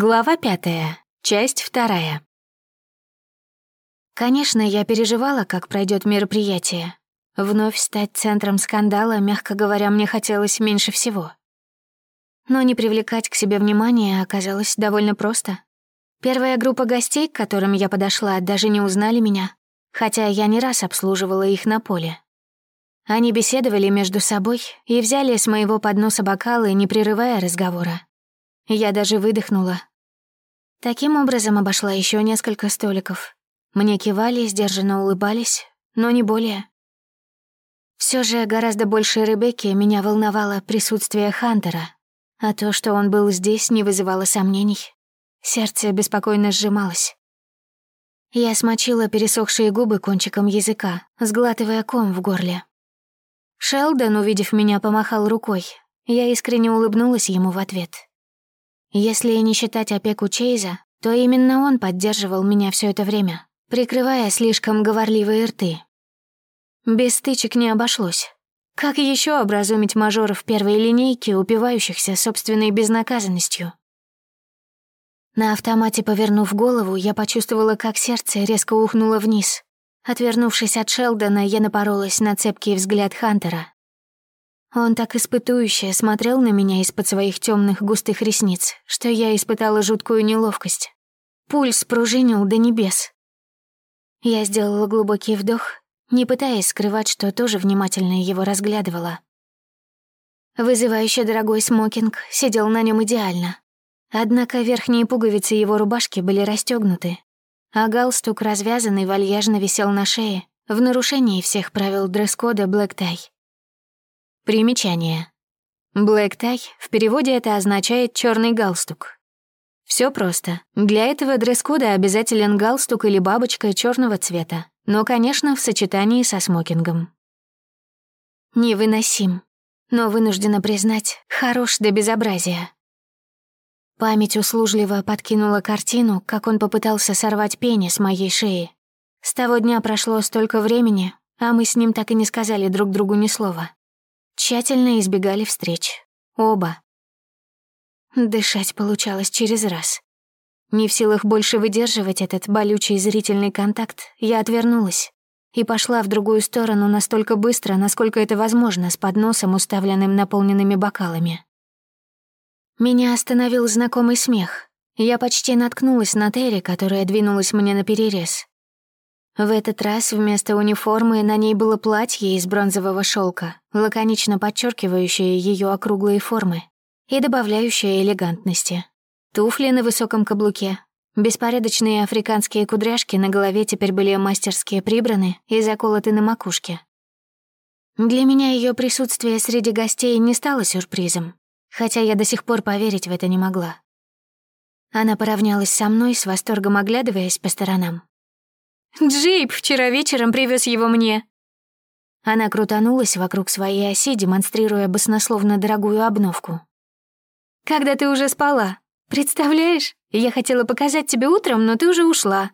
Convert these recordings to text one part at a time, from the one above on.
Глава пятая, часть вторая. Конечно, я переживала, как пройдет мероприятие. Вновь стать центром скандала, мягко говоря, мне хотелось меньше всего. Но не привлекать к себе внимания оказалось довольно просто. Первая группа гостей, к которым я подошла, даже не узнали меня, хотя я не раз обслуживала их на поле. Они беседовали между собой и взяли с моего подноса бокалы, не прерывая разговора. Я даже выдохнула. Таким образом обошла еще несколько столиков. Мне кивали, сдержанно улыбались, но не более. Все же гораздо больше Ребекки меня волновало присутствие Хантера, а то, что он был здесь, не вызывало сомнений. Сердце беспокойно сжималось. Я смочила пересохшие губы кончиком языка, сглатывая ком в горле. Шелдон, увидев меня, помахал рукой. Я искренне улыбнулась ему в ответ. Если не считать опеку Чейза, то именно он поддерживал меня все это время, прикрывая слишком говорливые рты. Без стычек не обошлось. Как еще образумить мажоров первой линейки, упивающихся собственной безнаказанностью? На автомате повернув голову, я почувствовала, как сердце резко ухнуло вниз. Отвернувшись от Шелдона, я напоролась на цепкий взгляд Хантера. Он так испытующе смотрел на меня из-под своих темных густых ресниц, что я испытала жуткую неловкость. Пульс пружинил до небес. Я сделала глубокий вдох, не пытаясь скрывать, что тоже внимательно его разглядывала. Вызывающий дорогой смокинг сидел на нем идеально. Однако верхние пуговицы его рубашки были расстегнуты, а галстук, развязанный, вальяжно висел на шее, в нарушении всех правил дресс-кода Black Tie. Примечание. Black tie в переводе это означает черный галстук. Все просто. Для этого дресс-кода обязателен галстук или бабочка черного цвета, но, конечно, в сочетании со смокингом. Невыносим, но вынуждена признать, хорош до безобразия. Память услужливо подкинула картину, как он попытался сорвать пени с моей шеи. С того дня прошло столько времени, а мы с ним так и не сказали друг другу ни слова. Тщательно избегали встреч. Оба. Дышать получалось через раз. Не в силах больше выдерживать этот болючий зрительный контакт, я отвернулась и пошла в другую сторону настолько быстро, насколько это возможно, с подносом, уставленным наполненными бокалами. Меня остановил знакомый смех. Я почти наткнулась на Терри, которая двинулась мне на перерез. В этот раз вместо униформы на ней было платье из бронзового шелка, лаконично подчеркивающее ее округлые формы и добавляющее элегантности. Туфли на высоком каблуке. Беспорядочные африканские кудряшки на голове теперь были мастерски прибраны и заколоты на макушке. Для меня ее присутствие среди гостей не стало сюрпризом, хотя я до сих пор поверить в это не могла. Она поравнялась со мной, с восторгом оглядываясь по сторонам, Джейп вчера вечером привез его мне». Она крутанулась вокруг своей оси, демонстрируя баснословно дорогую обновку. «Когда ты уже спала? Представляешь? Я хотела показать тебе утром, но ты уже ушла.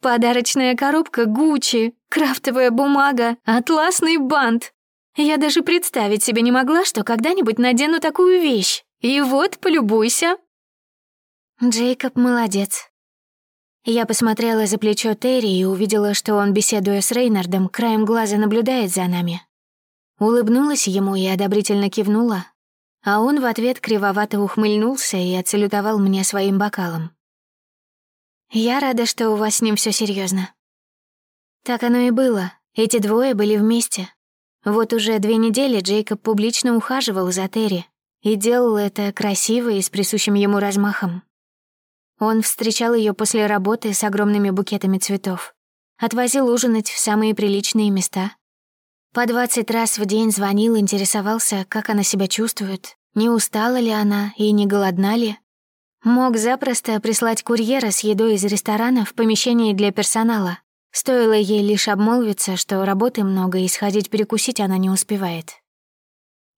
Подарочная коробка Гуччи, крафтовая бумага, атласный бант. Я даже представить себе не могла, что когда-нибудь надену такую вещь. И вот, полюбуйся». Джейкоб молодец. Я посмотрела за плечо Терри и увидела, что он, беседуя с Рейнардом, краем глаза наблюдает за нами. Улыбнулась ему и одобрительно кивнула, а он в ответ кривовато ухмыльнулся и отсалютовал мне своим бокалом. «Я рада, что у вас с ним все серьезно. Так оно и было. Эти двое были вместе. Вот уже две недели Джейкоб публично ухаживал за Терри и делал это красиво и с присущим ему размахом. Он встречал ее после работы с огромными букетами цветов. Отвозил ужинать в самые приличные места. По двадцать раз в день звонил, интересовался, как она себя чувствует, не устала ли она и не голодна ли. Мог запросто прислать курьера с едой из ресторана в помещение для персонала. Стоило ей лишь обмолвиться, что работы много и сходить перекусить она не успевает.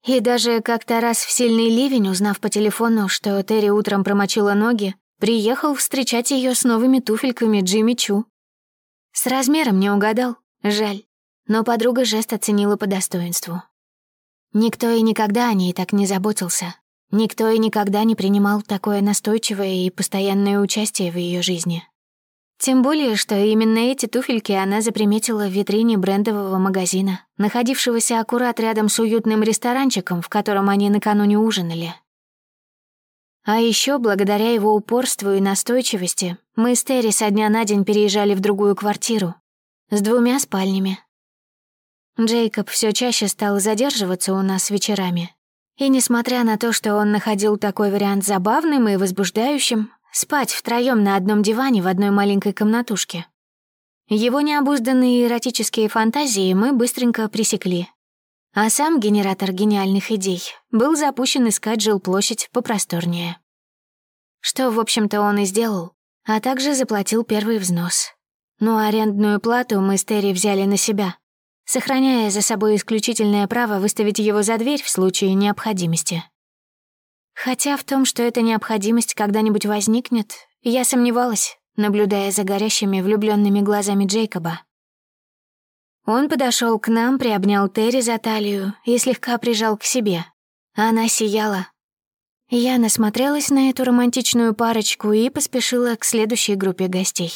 И даже как-то раз в сильный ливень, узнав по телефону, что Терри утром промочила ноги, Приехал встречать ее с новыми туфельками Джимми Чу. С размером не угадал, жаль, но подруга жест оценила по достоинству. Никто и никогда о ней так не заботился. Никто и никогда не принимал такое настойчивое и постоянное участие в ее жизни. Тем более, что именно эти туфельки она заприметила в витрине брендового магазина, находившегося аккурат рядом с уютным ресторанчиком, в котором они накануне ужинали. А еще, благодаря его упорству и настойчивости, мы с Терри со дня на день переезжали в другую квартиру с двумя спальнями. Джейкоб все чаще стал задерживаться у нас вечерами. И несмотря на то, что он находил такой вариант забавным и возбуждающим, спать втроем на одном диване в одной маленькой комнатушке. Его необузданные эротические фантазии мы быстренько пресекли. А сам генератор гениальных идей был запущен искать жилплощадь попросторнее. Что, в общем-то, он и сделал, а также заплатил первый взнос. Ну а арендную плату мы с Терри взяли на себя, сохраняя за собой исключительное право выставить его за дверь в случае необходимости. Хотя в том, что эта необходимость когда-нибудь возникнет, я сомневалась, наблюдая за горящими влюбленными глазами Джейкоба. Он подошел к нам, приобнял Терри за талию и слегка прижал к себе. Она сияла. Я насмотрелась на эту романтичную парочку и поспешила к следующей группе гостей.